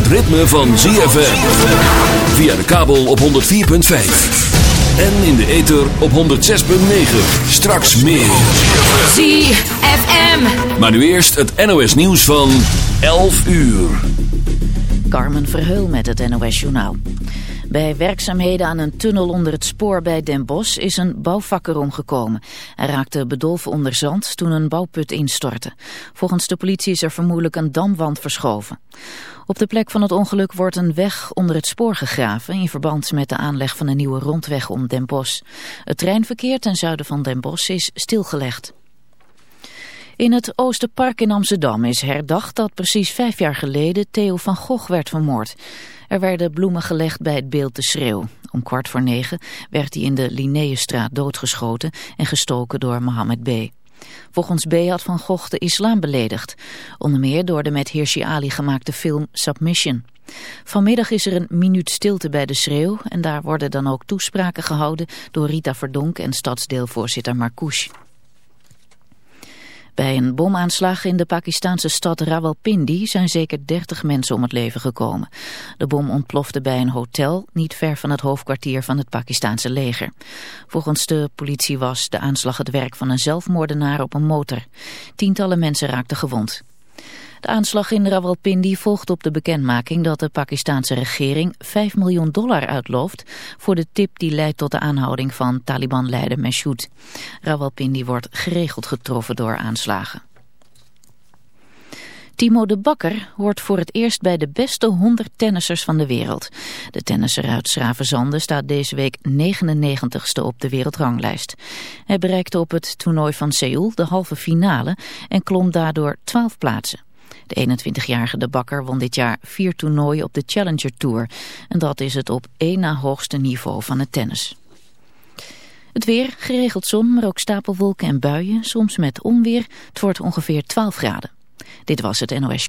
het ritme van ZFM. Via de kabel op 104.5. En in de ether op 106.9. Straks meer. ZFM. Maar nu eerst het NOS nieuws van 11 uur. Carmen Verheul met het NOS Journaal. Bij werkzaamheden aan een tunnel onder het spoor bij Den Bosch is een bouwvakker omgekomen. Hij raakte bedolven onder zand toen een bouwput instortte. Volgens de politie is er vermoedelijk een damwand verschoven. Op de plek van het ongeluk wordt een weg onder het spoor gegraven... in verband met de aanleg van een nieuwe rondweg om Den Bosch. Het treinverkeer ten zuiden van Den Bosch is stilgelegd. In het Oosterpark in Amsterdam is herdacht dat precies vijf jaar geleden Theo van Gogh werd vermoord. Er werden bloemen gelegd bij het beeld De Schreeuw. Om kwart voor negen werd hij in de Linnaeusstraat doodgeschoten en gestoken door Mohammed B. Volgens B had Van Gogh de islam beledigd. Onder meer door de met Hirsi Ali gemaakte film Submission. Vanmiddag is er een minuut stilte bij de schreeuw en daar worden dan ook toespraken gehouden door Rita Verdonk en stadsdeelvoorzitter Marcouch. Bij een bomaanslag in de Pakistanse stad Rawalpindi zijn zeker 30 mensen om het leven gekomen. De bom ontplofte bij een hotel niet ver van het hoofdkwartier van het Pakistanse leger. Volgens de politie was de aanslag het werk van een zelfmoordenaar op een motor. Tientallen mensen raakten gewond. De aanslag in Rawalpindi volgt op de bekendmaking dat de Pakistanse regering 5 miljoen dollar uitlooft voor de tip die leidt tot de aanhouding van Taliban-leider Mashoud. Rawalpindi wordt geregeld getroffen door aanslagen. Timo de Bakker hoort voor het eerst bij de beste 100 tennissers van de wereld. De tennisser uit Schravenzande staat deze week 99ste op de wereldranglijst. Hij bereikte op het toernooi van Seoul de halve finale en klom daardoor 12 plaatsen. De 21-jarige De Bakker won dit jaar vier toernooien op de Challenger Tour. En dat is het op één na hoogste niveau van het tennis. Het weer, geregeld zon, maar ook stapelwolken en buien, soms met onweer. Het wordt ongeveer 12 graden. Dit was het NOS.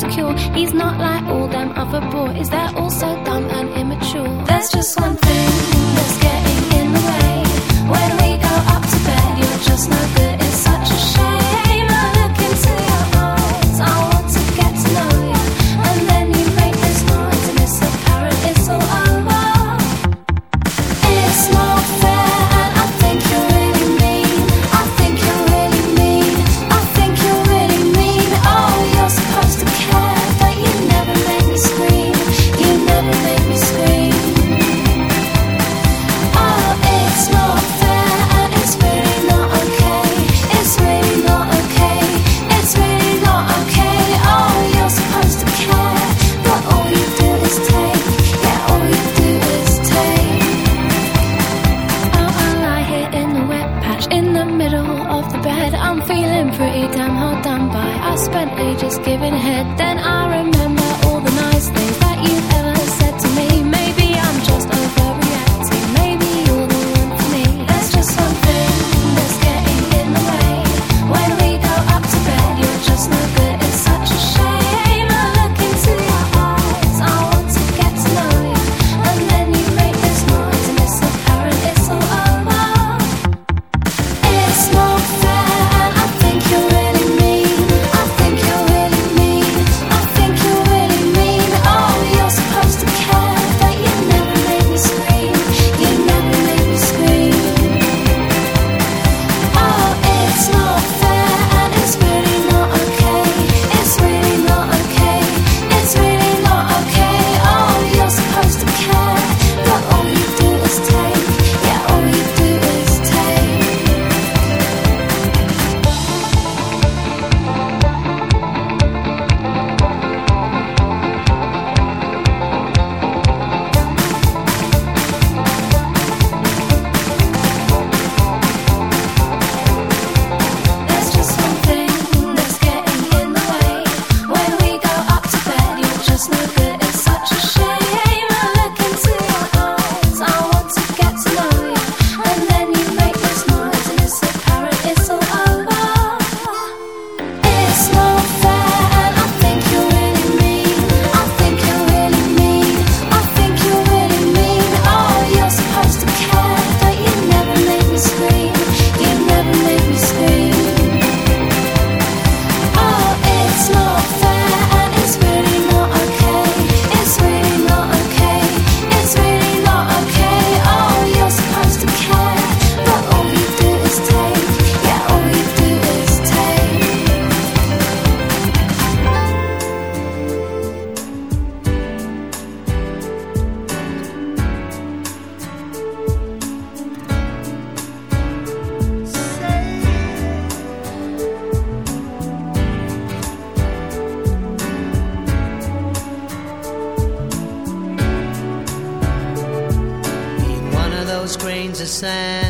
to. He's not like sand.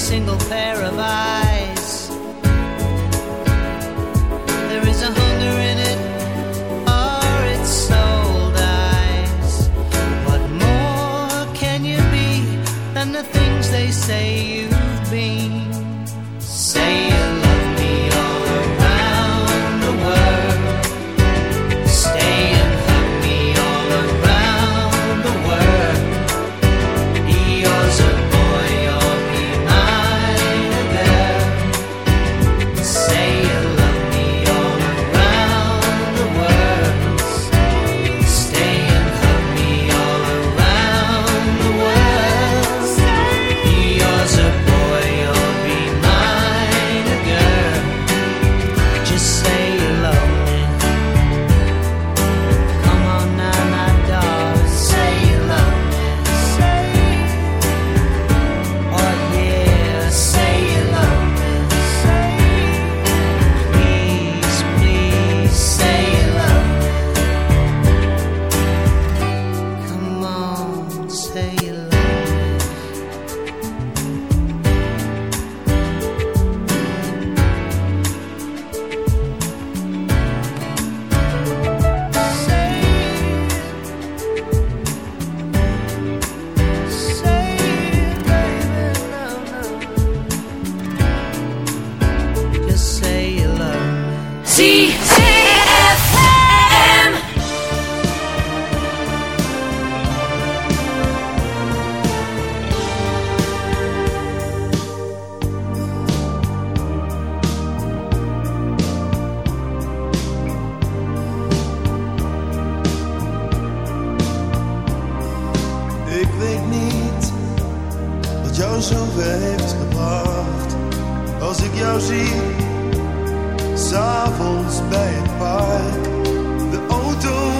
single pair of eyes. weet niet wat jou zo ver heeft gebracht. Als ik jou zie, s'avonds bij het park, de auto.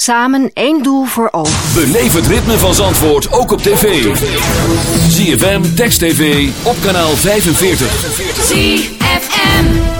Samen één doel voor ogen. Beleef het ritme van Zandvoort ook op tv. ZFM, Text TV, op kanaal 45. ZFM.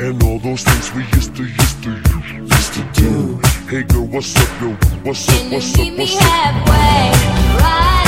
And all those things we used to, used to, used to do. Hey girl, what's up, yo? What's up, Can you what's up, meet me what's up? halfway? Right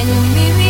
Can you meet me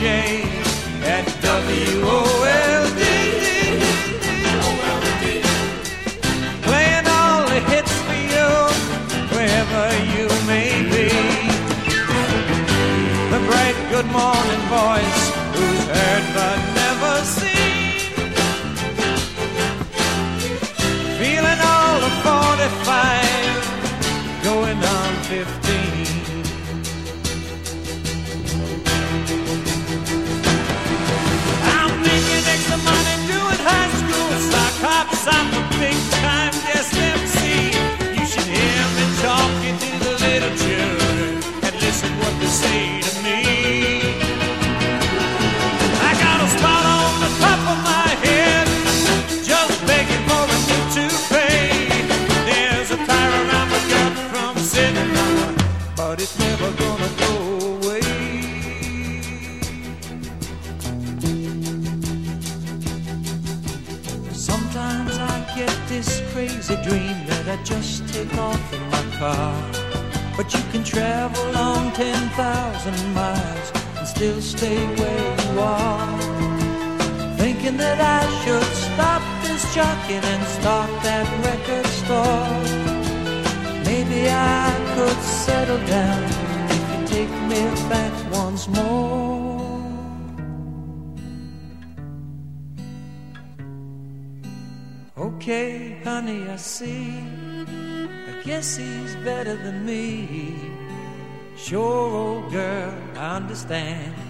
change. Stay where you are. Thinking that I should stop this jockeying and start that record store. Maybe I could settle down if you take me back once more. Okay, honey, I see. I guess he's better than me. Sure, old girl, I understand.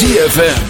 ZFM.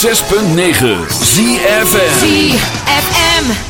106.9 ZFM ZFM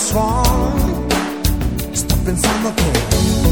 swan, stepping from the pool.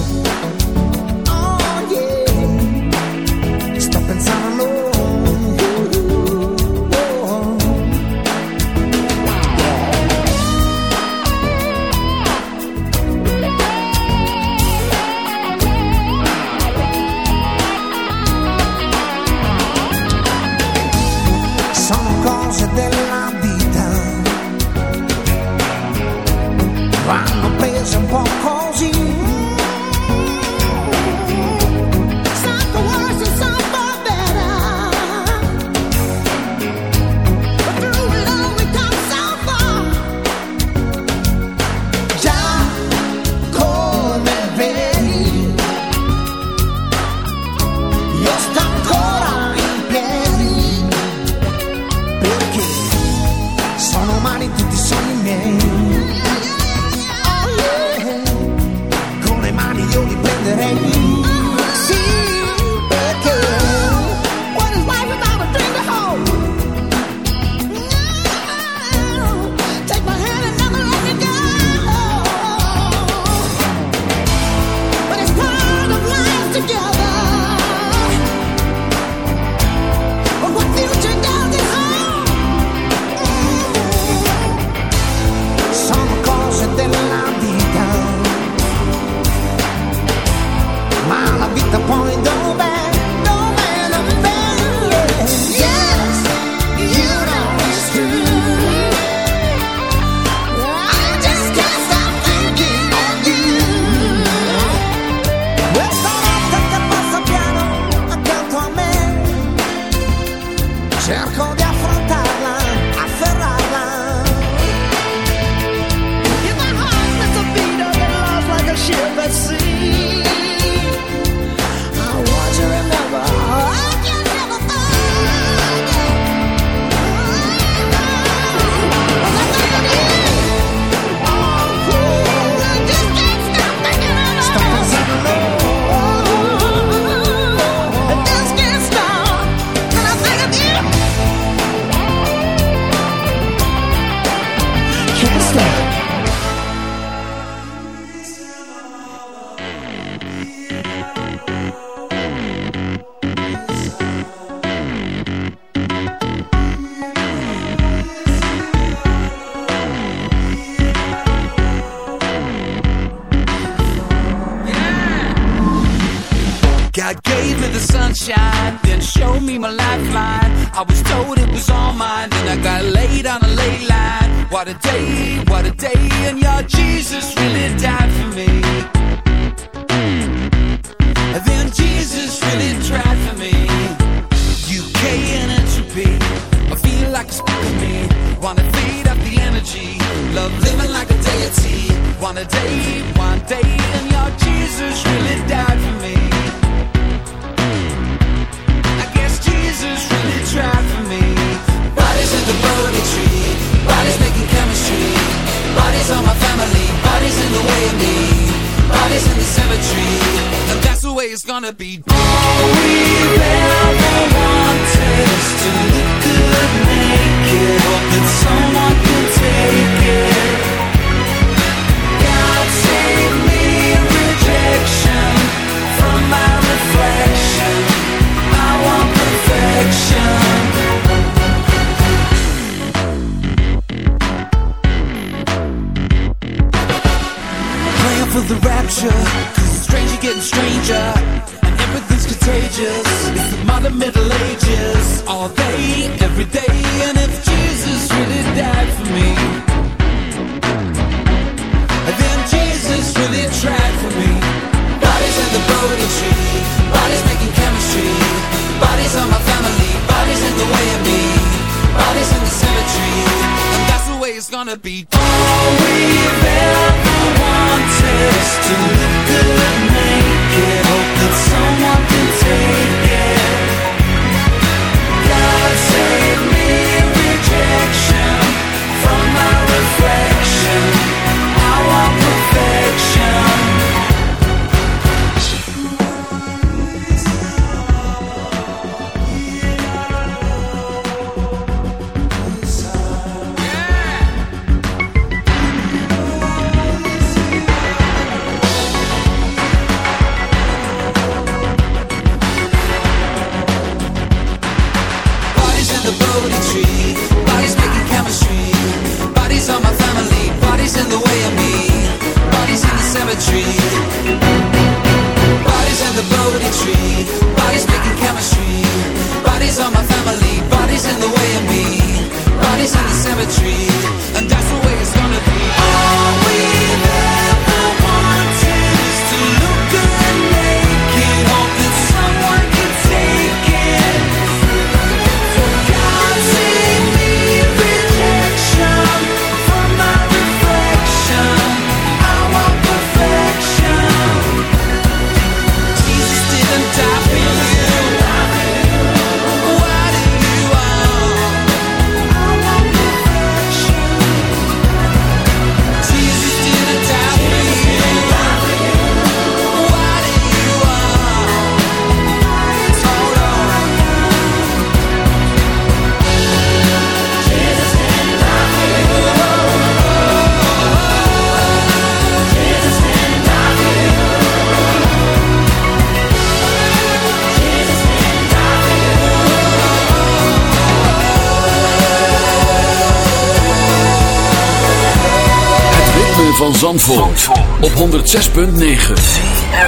106.9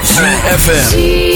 FM.